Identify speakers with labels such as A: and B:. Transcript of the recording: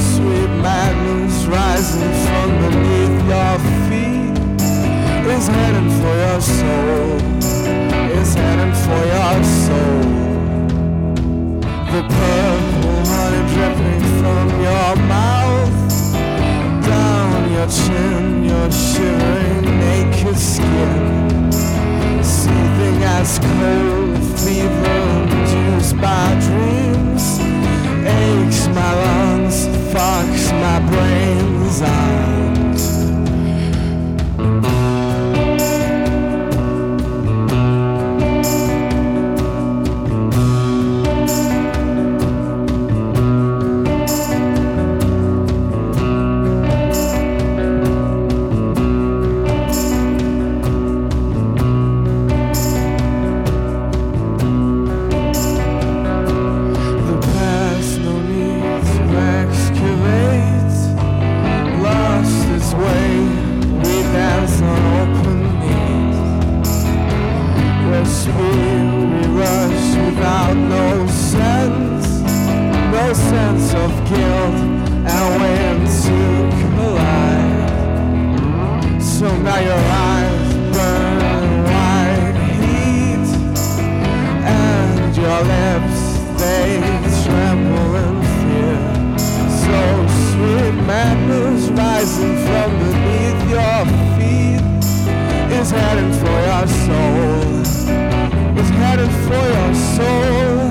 A: sweet madness rising from beneath your feet is heading for your soul. Of guilt, and when to collide. So now your eyes burn white heat and your lips they tremble in fear. So sweet madness rising from beneath your feet is heading for your soul. Is heading for your soul.